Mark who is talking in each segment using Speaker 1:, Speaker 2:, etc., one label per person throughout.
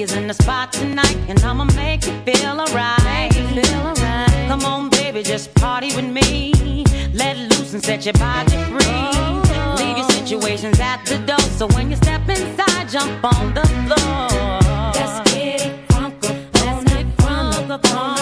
Speaker 1: is in the spot tonight, and I'ma make you feel alright. Alright. Come on, baby, just party with me. Let loose and set your body free. Oh. Leave your situations at the door, so when you step inside, jump on the floor.
Speaker 2: Let's get it crunk up on it,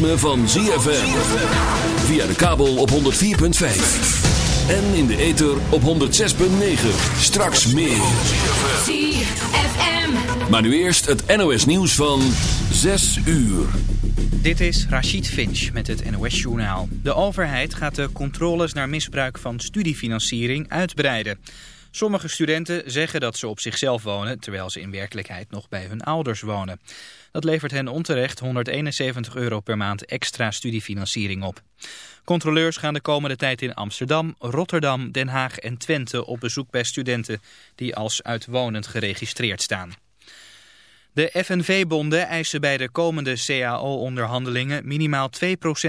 Speaker 3: ritme van ZFM. Via de kabel op 104.5. En in de ether op 106.9. Straks meer.
Speaker 2: ZFM.
Speaker 3: Maar nu eerst het NOS nieuws van 6 uur.
Speaker 4: Dit is Rachid Finch met het NOS-journaal. De overheid gaat de controles naar misbruik van studiefinanciering uitbreiden. Sommige studenten zeggen dat ze op zichzelf wonen... terwijl ze in werkelijkheid nog bij hun ouders wonen. Dat levert hen onterecht 171 euro per maand extra studiefinanciering op. Controleurs gaan de komende tijd in Amsterdam, Rotterdam, Den Haag en Twente... op bezoek bij studenten die als uitwonend geregistreerd staan. De FNV-bonden eisen bij de komende CAO-onderhandelingen minimaal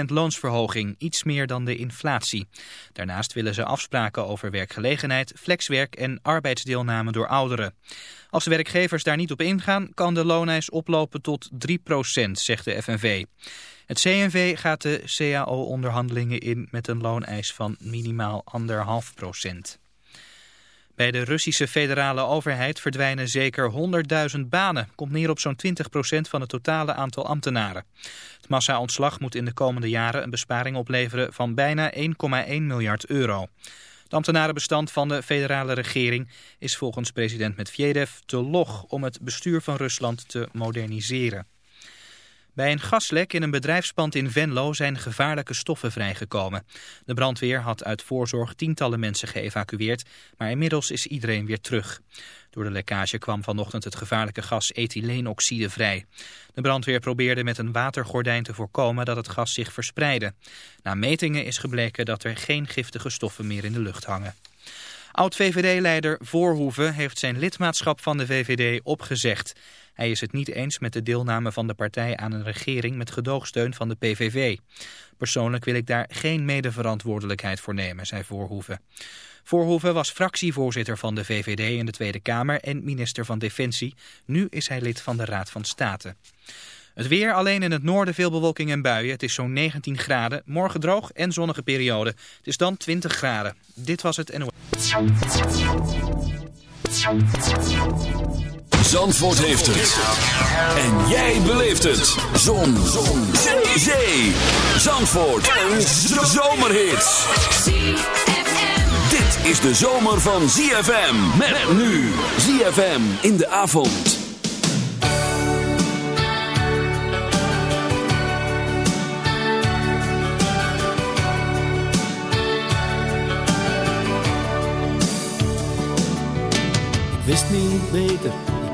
Speaker 4: 2% loonsverhoging, iets meer dan de inflatie. Daarnaast willen ze afspraken over werkgelegenheid, flexwerk en arbeidsdeelname door ouderen. Als de werkgevers daar niet op ingaan, kan de looneis oplopen tot 3%, zegt de FNV. Het CNV gaat de CAO-onderhandelingen in met een looneis van minimaal 1,5%. Bij de Russische federale overheid verdwijnen zeker 100.000 banen. Komt neer op zo'n 20% van het totale aantal ambtenaren. Het massa-ontslag moet in de komende jaren een besparing opleveren van bijna 1,1 miljard euro. Het ambtenarenbestand van de federale regering is volgens president Medvedev te log om het bestuur van Rusland te moderniseren. Bij een gaslek in een bedrijfspand in Venlo zijn gevaarlijke stoffen vrijgekomen. De brandweer had uit voorzorg tientallen mensen geëvacueerd, maar inmiddels is iedereen weer terug. Door de lekkage kwam vanochtend het gevaarlijke gas ethyleenoxide vrij. De brandweer probeerde met een watergordijn te voorkomen dat het gas zich verspreidde. Na metingen is gebleken dat er geen giftige stoffen meer in de lucht hangen. Oud-VVD-leider Voorhoeven heeft zijn lidmaatschap van de VVD opgezegd. Hij is het niet eens met de deelname van de partij aan een regering met gedoogsteun van de PVV. Persoonlijk wil ik daar geen medeverantwoordelijkheid voor nemen, zei Voorhoeven. Voorhoeven was fractievoorzitter van de VVD in de Tweede Kamer en minister van Defensie. Nu is hij lid van de Raad van State. Het weer alleen in het noorden veel bewolking en buien. Het is zo'n 19 graden. Morgen droog en zonnige periode. Het is dan 20 graden. Dit was het NOS.
Speaker 3: Zandvoort heeft het. En jij beleeft het. Zon. Zon. Zee. Zandvoort. Een zomerhit. Dit is de zomer van ZFM. Met nu. ZFM in de avond.
Speaker 5: Ik wist niet beter,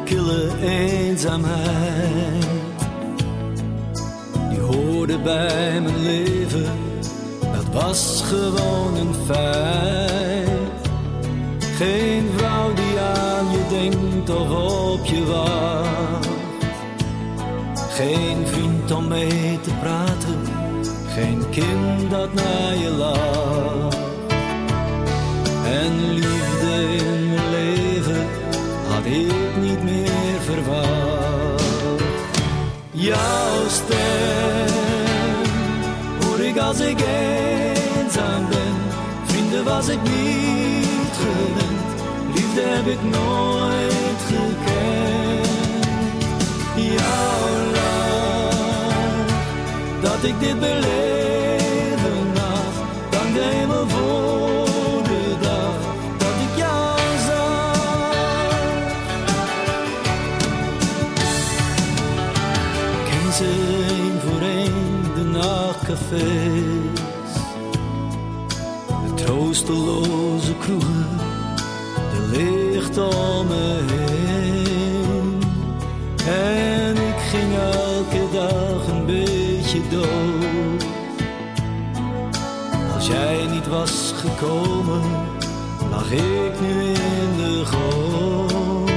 Speaker 5: kille eenzaamheid. Die hoorde bij mijn leven, dat was gewoon een feit. Geen vrouw die aan je denkt of op je wacht. Geen vriend om mee te praten, geen kind dat naar je lacht. En liefde Jouw stem hoor ik als ik eenzaam ben. Vrienden was ik niet gewend, liefde heb ik nooit gekend. Jouw lach, dat ik dit beleven de troosteloze kroegen, de licht om me heen. En ik ging elke dag een beetje dood. Als jij niet was gekomen, lag ik nu in de goot.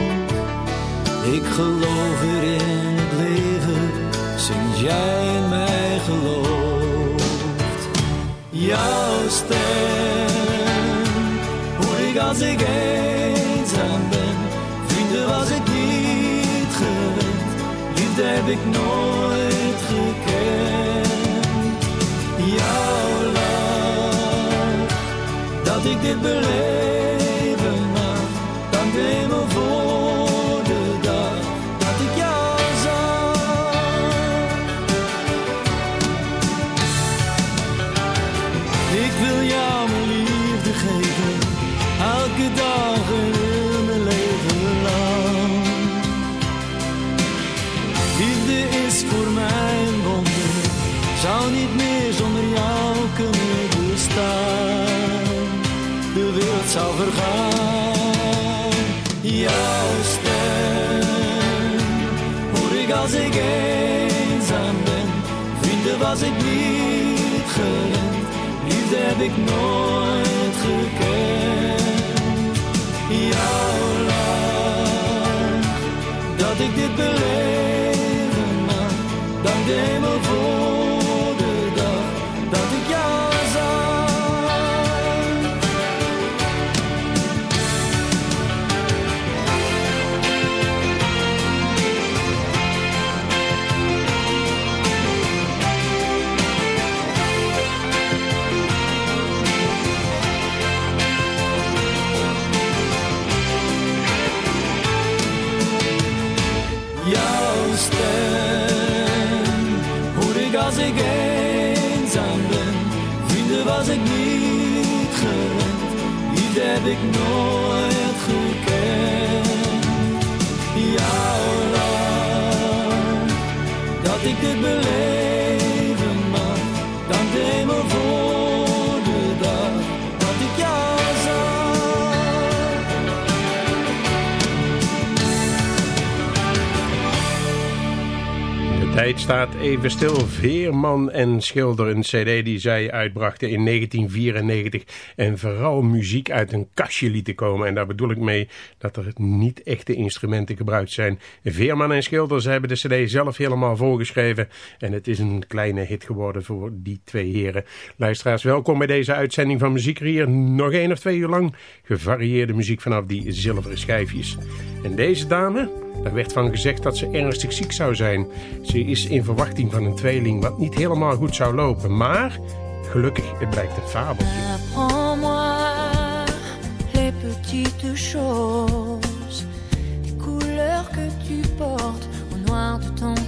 Speaker 5: Ik geloof weer in het leven, sinds jij als ik eenzaam ben. Vrienden was ik niet gewend, liefde heb ik nooit gekend. Jouw lach, dat ik dit beleven Zou vergaan, jouw stem hoor ik als ik eenzaam ben. Vrienden was ik niet gewend, liefde heb ik nooit gekend. Jouw lach, dat ik dit beleven mag, dank de hemel heb ik nooit gekend. Jouw dat ik dit beleven mag, dank de hemel dat ik jou zag.
Speaker 6: De tijd staat even stil. Veerman en Schilder, een cd die zij uitbrachten in 1994. En vooral muziek uit een kastje lieten komen. En daar bedoel ik mee dat er niet echte instrumenten gebruikt zijn. Veerman en Schilder, ze hebben de cd zelf helemaal voorgeschreven. En het is een kleine hit geworden voor die twee heren. Luisteraars, welkom bij deze uitzending van Muziek hier. Nog één of twee uur lang gevarieerde muziek vanaf die zilveren schijfjes. En deze dame... Daar werd van gezegd dat ze ernstig ziek zou zijn. Ze is in verwachting van een tweeling wat niet helemaal goed zou lopen. Maar gelukkig, het blijkt een fabeltje.
Speaker 2: Les petites choses, les couleurs que tu portes au noir ton.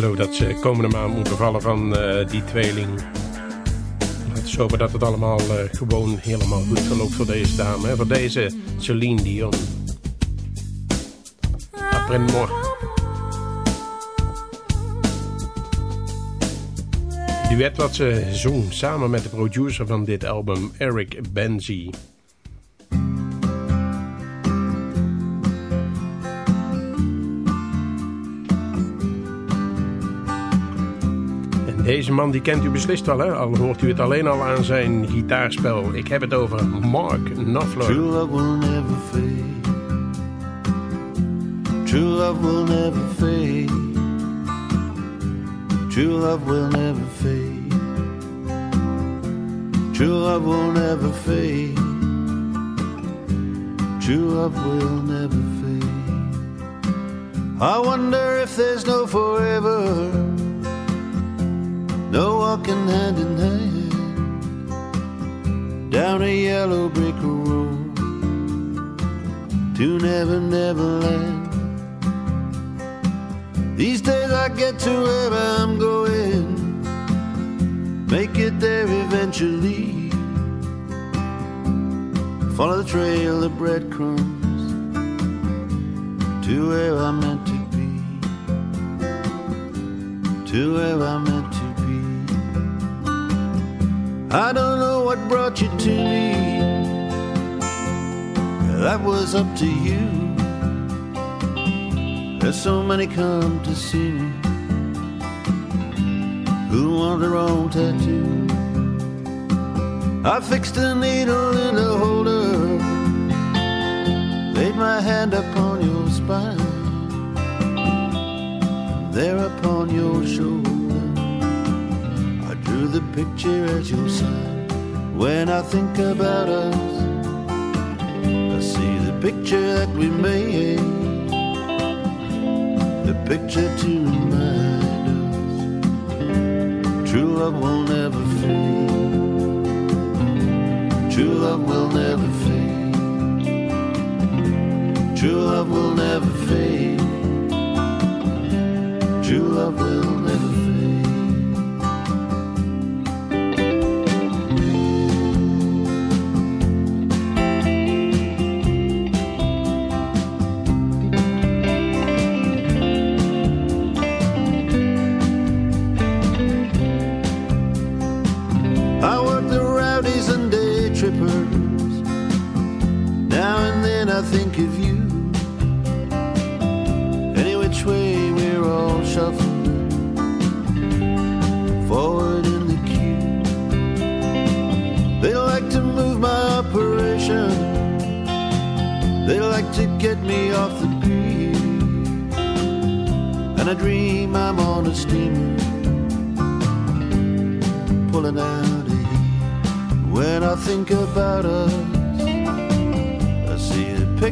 Speaker 7: Dat ze komende maand moeten vallen van uh, die tweeling. Het is hopen dat het allemaal uh, gewoon helemaal goed verloopt voor deze dame. Voor deze Celine Dion. Après-moi. Duet wat ze zong samen met de producer van dit album, Eric Benzi. Deze man die kent u beslist wel, hè? al hoort u het alleen al aan zijn gitaarspel. Ik heb het over Mark Knopfler.
Speaker 8: True love will never fade. True love will never fade. True love will never fade. True love will never fade. True love will never fade. I wonder if there's no forever. No walking hand in hand down a yellow brick road to Never Never Land. These days I get to where I'm going, make it there eventually. Follow the trail of breadcrumbs to where I'm meant to be, to where I'm meant. I don't know what brought you to me. That was up to you. There's so many come to see me who want their own tattoo. I fixed a needle in a holder, laid my hand upon your spine, there upon your shoulder the picture as your side. When I think about us, I see the picture that we made, the picture to remind us true love will never fade. True love will never fade. True love will never fade. True love will
Speaker 7: I think of you. Any which
Speaker 6: way we're all shuffling forward in
Speaker 5: the queue. They like to move my operation. They like to get me off the grid. And I dream I'm on a steamer pulling out of here. When I think about us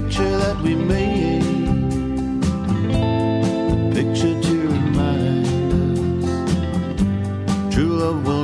Speaker 5: picture that we made, the picture to remind us true love will.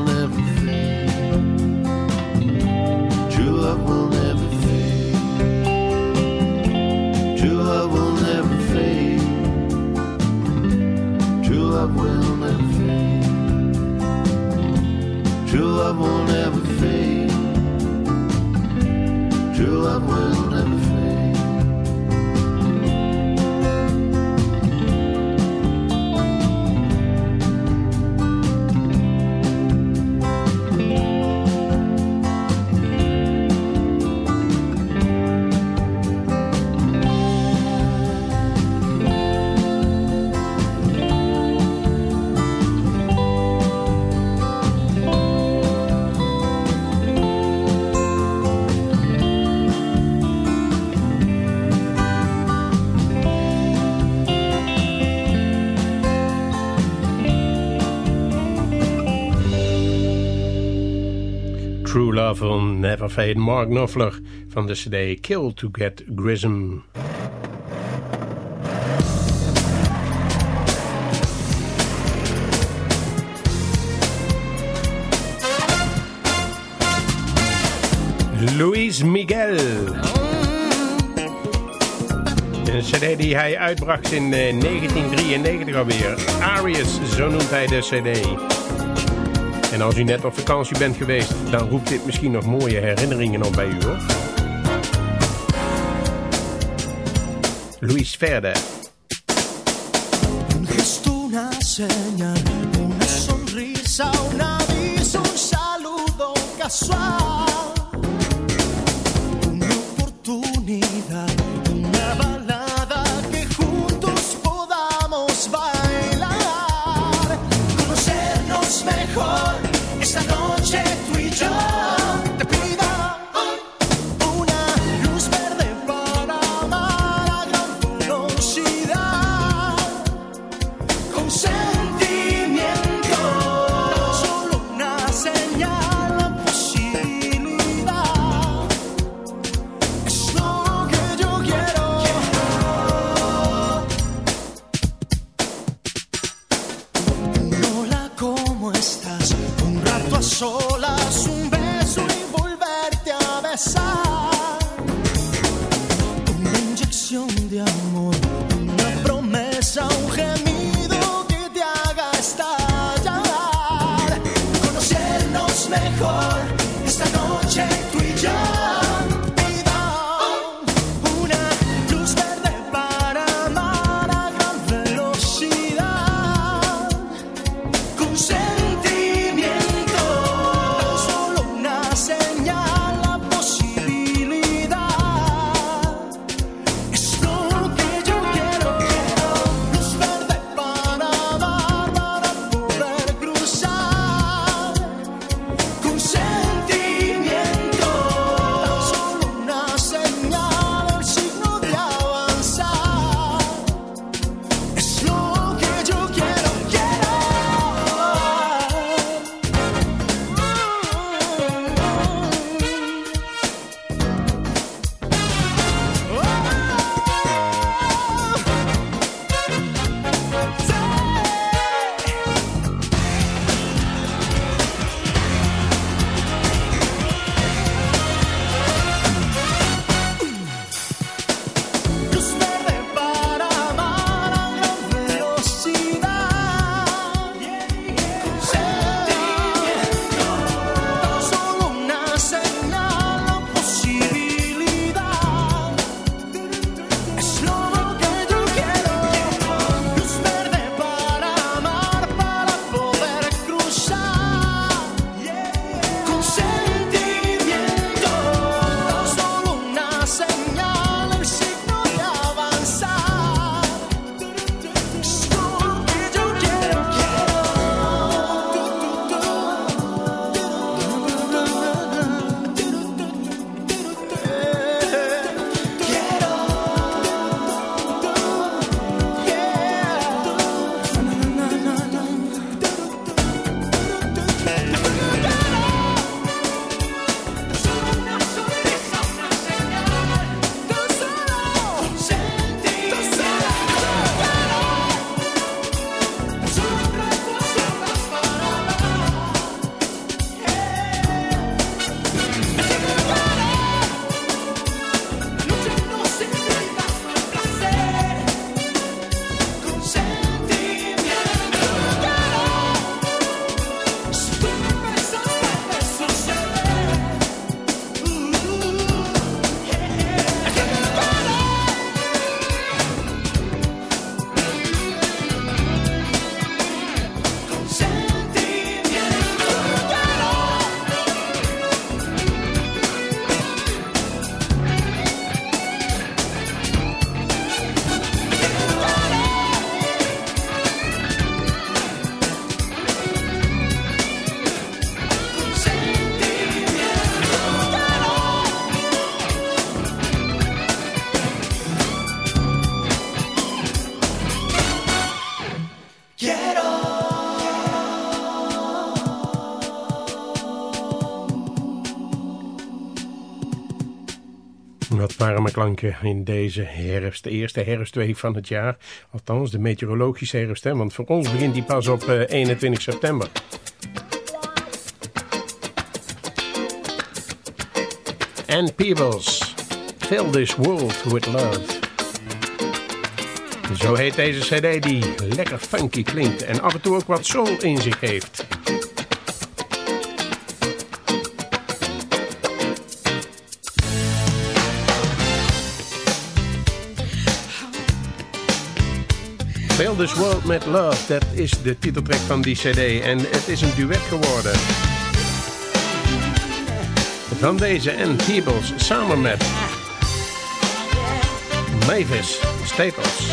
Speaker 5: Never Fade. Mark Knopfler van de cd Kill to Get Grism. Luis Miguel. Een cd die hij uitbracht in 1993 alweer. Arius, zo noemt hij de cd. En als u net op vakantie bent geweest, dan roept dit misschien nog mooie herinneringen op bij u hoor. Luis Verde. Una señal, una sonrisa, un aviso, un saludo
Speaker 6: casual. Warme klanken in deze herfst. De eerste herfstweek van het jaar. Althans, de meteorologische herfst. Hè? Want voor ons begint die pas op eh, 21 september. And Peebles. Fill this world with love.
Speaker 9: Zo heet deze cd die lekker funky klinkt en af en toe ook wat soul in zich heeft. Fail This World With Love, dat is de titeltrack van die cd. En het is een duet geworden. Van deze en Peebles samen met Mavis Staples.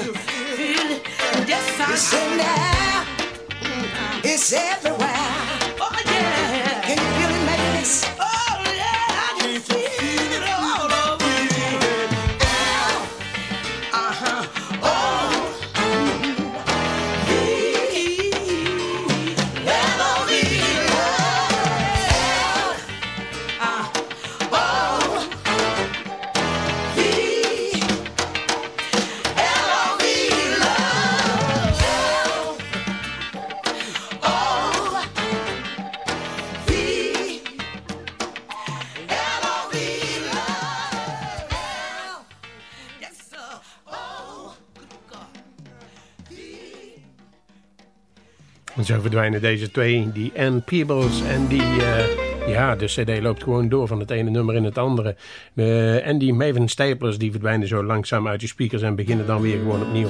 Speaker 10: Yes, I. It's in there.
Speaker 9: It's everywhere. Verdwijnen deze twee, die Ann Peebles en die... Uh, ja, de cd loopt gewoon door van het ene nummer in het andere. Uh, en die Maven Staplers die verdwijnen zo langzaam uit je speakers en beginnen dan weer gewoon opnieuw.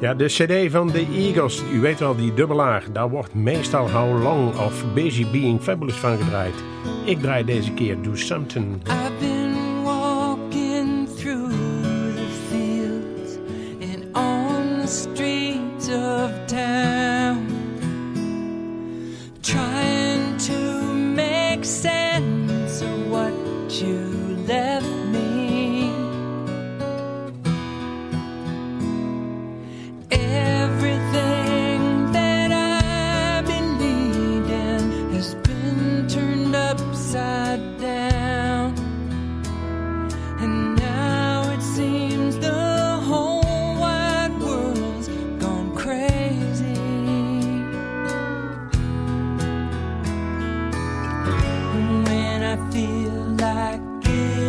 Speaker 9: Ja, de cd van de Eagles, u weet wel, die dubbelaar. Daar wordt meestal How Long of Busy Being Fabulous van gedraaid. Ik draai deze keer Do Something.
Speaker 11: Feel like giving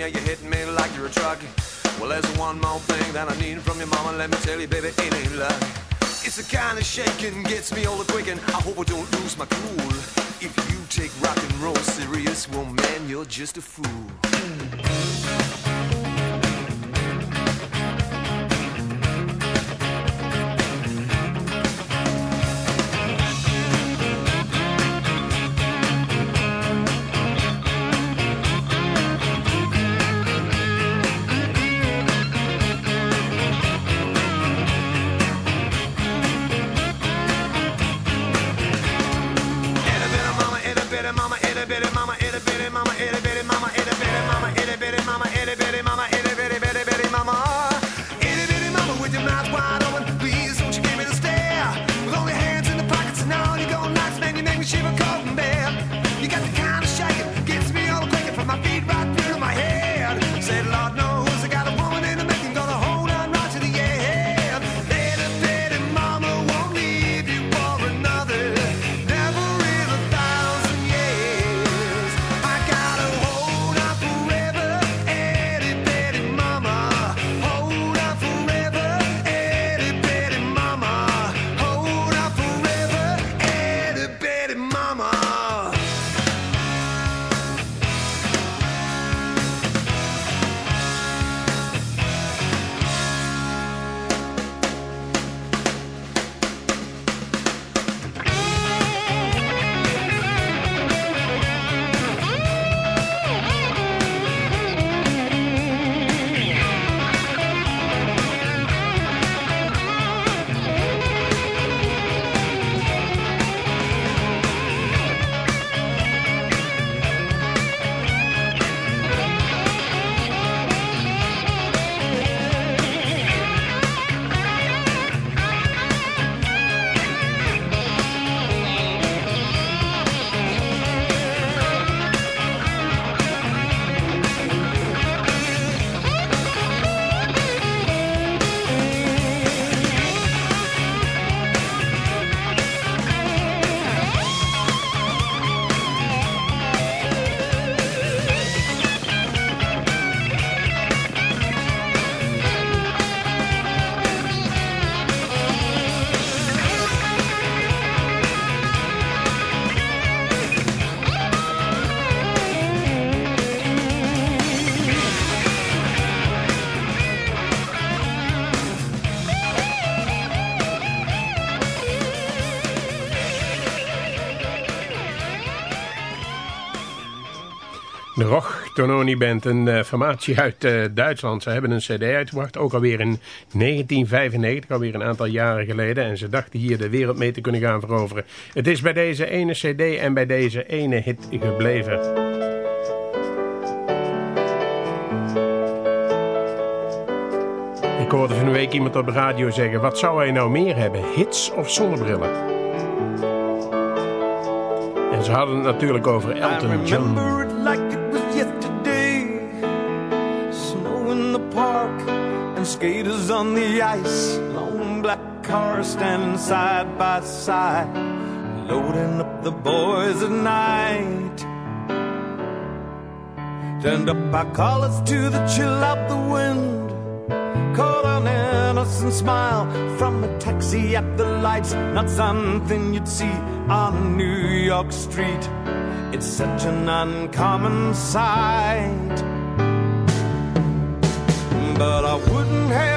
Speaker 12: yeah, you're hitting me like you're a truck. Well, there's one more thing that I need from your mama. Let me tell you, baby, it ain't luck. It's the kind of shaking gets me all the quick, and I hope I don't lose my cool. If you take rock and roll serious, well, man, you're just a fool.
Speaker 7: Tononi Band, een eh, formatie uit eh, Duitsland. Ze hebben een cd uitgebracht, ook alweer in 1995, alweer een aantal jaren geleden. En ze dachten hier de wereld mee te kunnen gaan veroveren. Het is bij deze ene cd en bij deze ene hit gebleven. Ik hoorde van een week iemand op de radio zeggen... wat zou hij nou meer hebben, hits of zonnebrillen? En ze hadden het natuurlijk over Elton John.
Speaker 13: And skaters on the ice. Long black cars standing side by side. Loading up the boys at night. Turned up our collars to the chill out the wind. Caught an innocent smile from a taxi at the lights. Not something you'd see on New York Street. It's such an uncommon sight. But I wouldn't have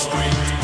Speaker 14: Street.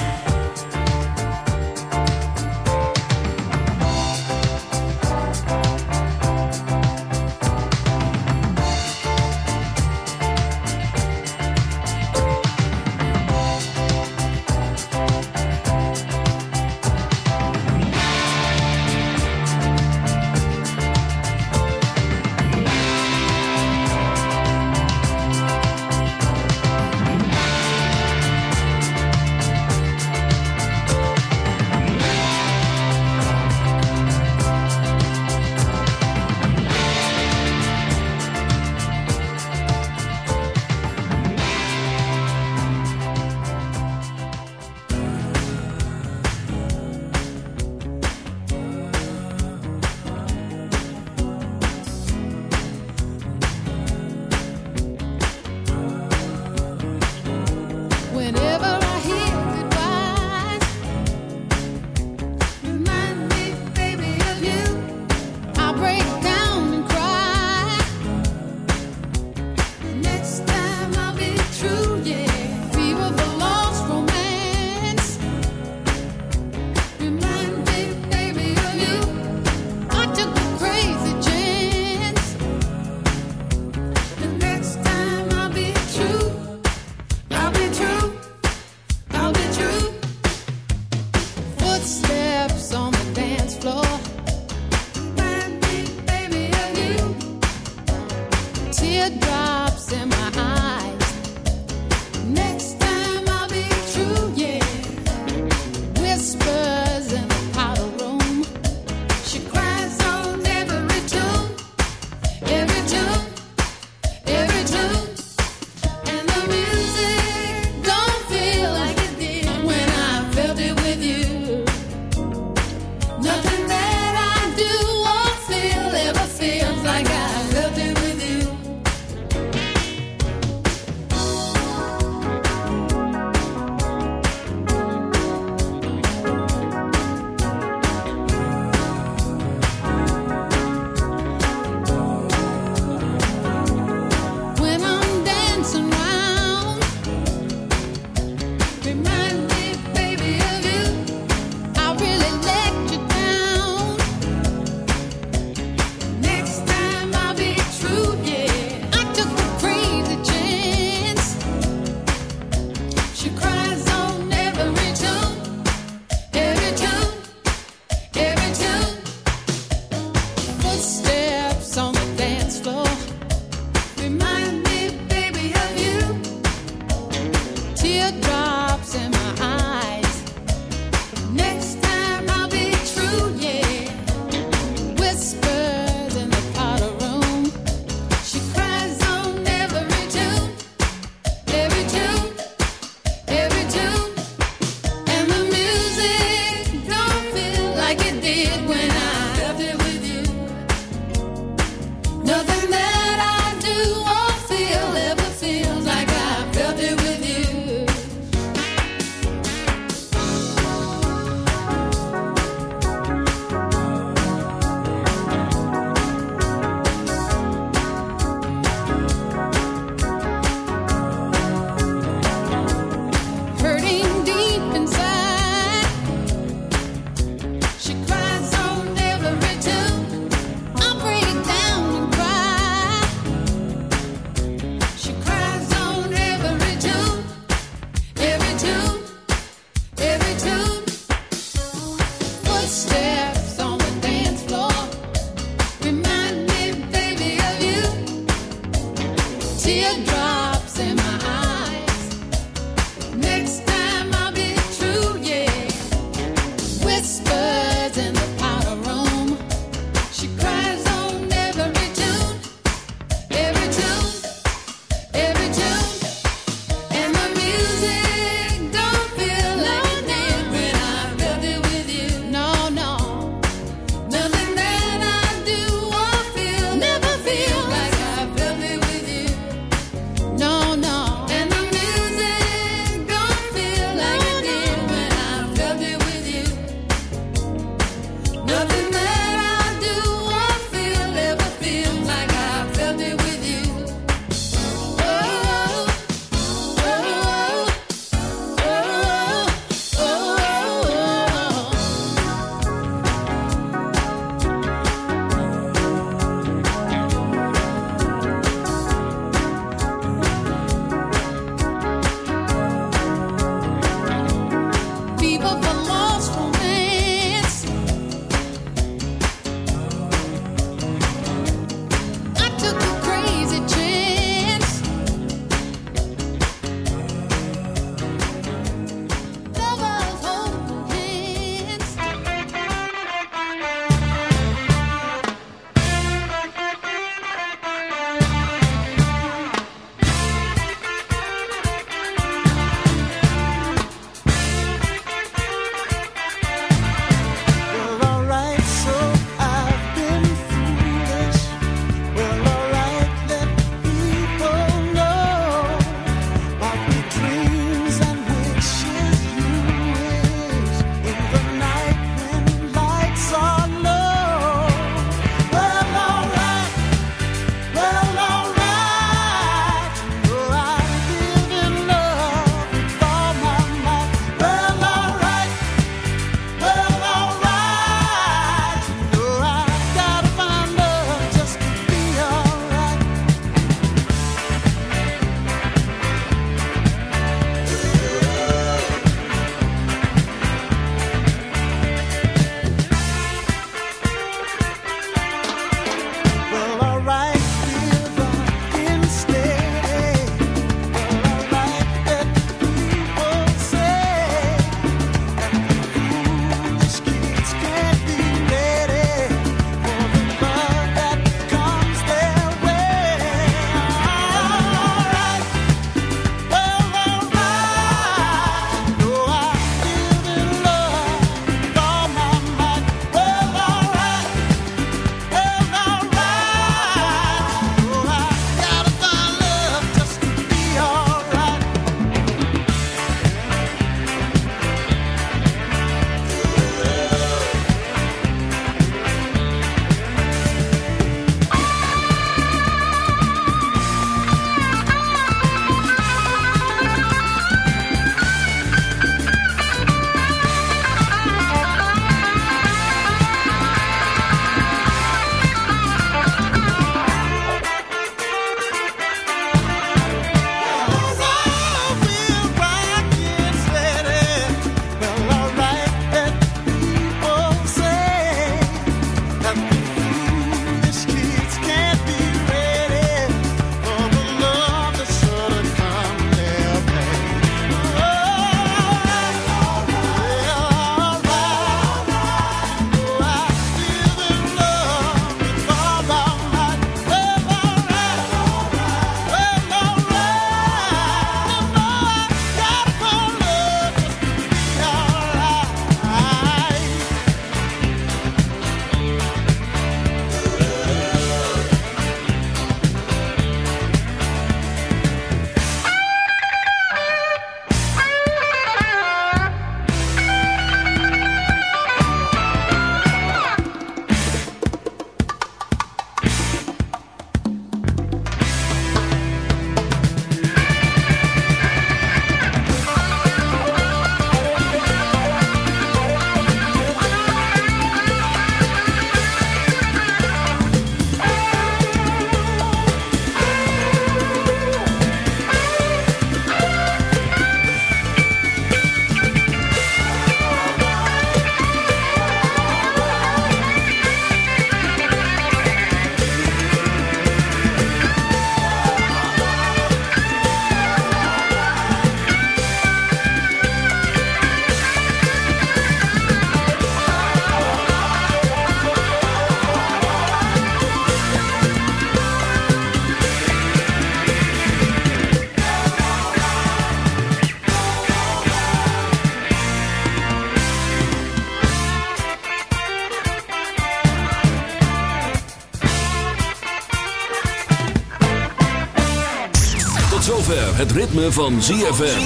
Speaker 3: Het ritme van ZFM.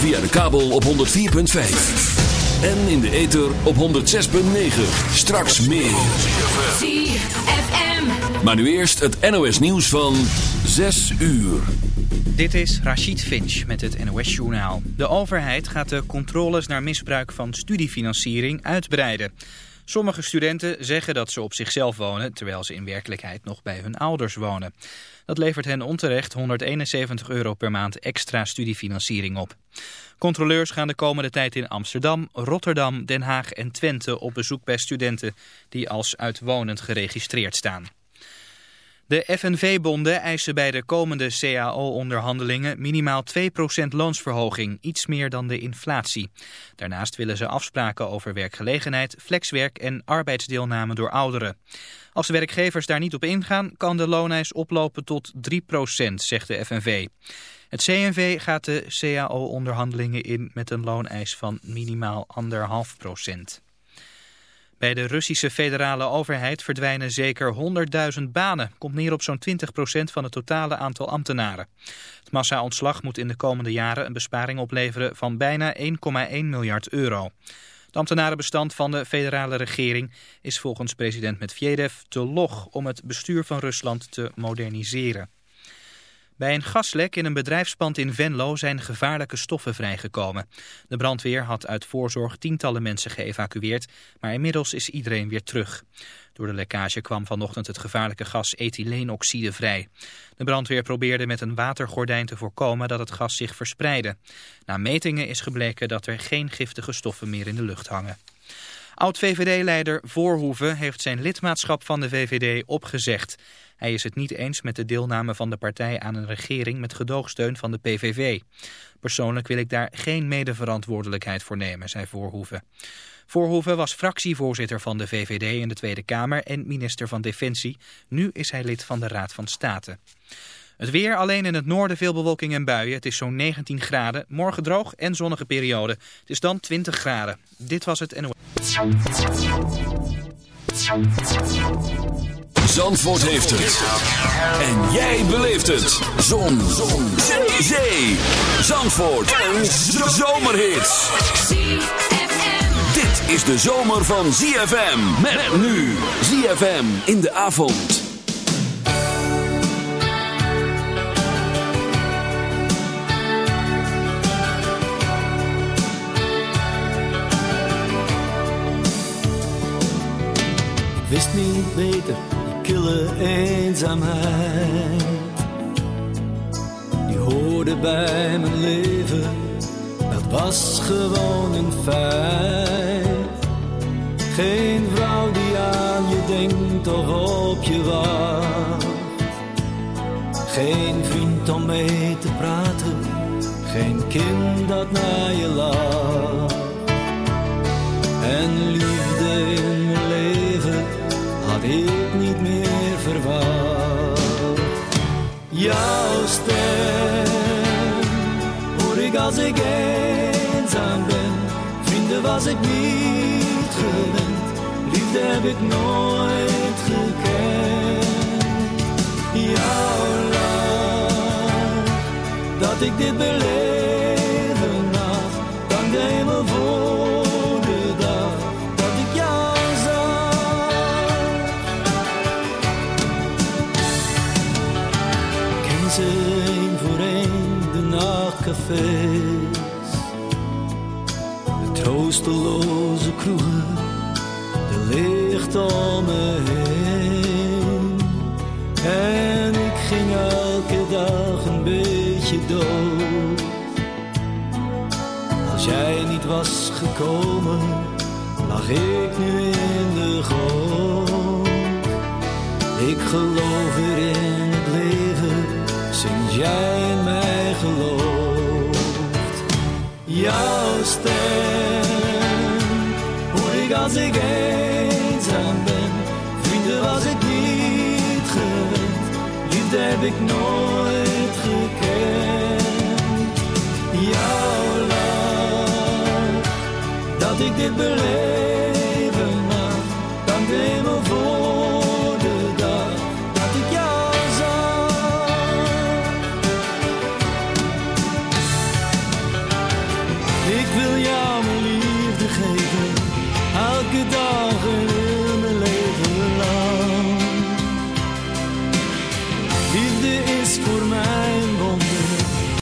Speaker 3: Via de kabel op 104.5. En in de ether op 106.9. Straks meer.
Speaker 2: ZFM.
Speaker 3: Maar nu eerst het NOS nieuws van 6 uur.
Speaker 4: Dit is Rachid Finch met het NOS-journaal. De overheid gaat de controles naar misbruik van studiefinanciering uitbreiden. Sommige studenten zeggen dat ze op zichzelf wonen, terwijl ze in werkelijkheid nog bij hun ouders wonen. Dat levert hen onterecht 171 euro per maand extra studiefinanciering op. Controleurs gaan de komende tijd in Amsterdam, Rotterdam, Den Haag en Twente op bezoek bij studenten die als uitwonend geregistreerd staan. De FNV-bonden eisen bij de komende CAO-onderhandelingen minimaal 2% loonsverhoging, iets meer dan de inflatie. Daarnaast willen ze afspraken over werkgelegenheid, flexwerk en arbeidsdeelname door ouderen. Als de werkgevers daar niet op ingaan, kan de looneis oplopen tot 3%, zegt de FNV. Het CNV gaat de CAO-onderhandelingen in met een looneis van minimaal 1,5%. Bij de Russische federale overheid verdwijnen zeker 100.000 banen. Komt neer op zo'n 20% van het totale aantal ambtenaren. Het massa-ontslag moet in de komende jaren een besparing opleveren van bijna 1,1 miljard euro. Het ambtenarenbestand van de federale regering is volgens president Medvedev te log om het bestuur van Rusland te moderniseren. Bij een gaslek in een bedrijfspand in Venlo zijn gevaarlijke stoffen vrijgekomen. De brandweer had uit voorzorg tientallen mensen geëvacueerd, maar inmiddels is iedereen weer terug. Door de lekkage kwam vanochtend het gevaarlijke gas ethyleenoxide vrij. De brandweer probeerde met een watergordijn te voorkomen dat het gas zich verspreidde. Na metingen is gebleken dat er geen giftige stoffen meer in de lucht hangen. Oud-VVD-leider Voorhoeven heeft zijn lidmaatschap van de VVD opgezegd. Hij is het niet eens met de deelname van de partij aan een regering met gedoogsteun van de PVV. Persoonlijk wil ik daar geen medeverantwoordelijkheid voor nemen, zei Voorhoeven. Voorhoeven was fractievoorzitter van de VVD in de Tweede Kamer en minister van Defensie. Nu is hij lid van de Raad van State. Het weer alleen in het noorden veel bewolking en buien. Het is zo'n 19 graden. Morgen droog en zonnige periode. Het is dan 20 graden. Dit was het NOS.
Speaker 3: Zandvoort heeft het. En jij beleeft het. Zon. Zon. Zee. Zandvoort. Een zomerhit. Dit is de zomer van ZFM. Met nu. ZFM in de avond.
Speaker 5: Wist niet beter, kille eenzaamheid. Die hoorde bij mijn leven, dat was gewoon een feit. Geen vrouw die aan je denkt of op je wacht. Geen vriend om mee te praten, geen kind dat naar je lacht. Jouw stem hoor ik als ik eenzaam ben. Vrienden was ik niet gewend, liefde heb ik nooit gekend. Jouw lach, dat ik dit beleven de troosteloze kroegen, de licht om me heen. En ik ging elke dag een beetje dood. Als jij niet was gekomen, lag ik nu in de goot. Ik geloof weer in het leven, sinds jij als ik eenzaam ben. Vrienden was ik niet gewend, liefde heb ik nooit gekend. Jouw lach, dat ik dit beleven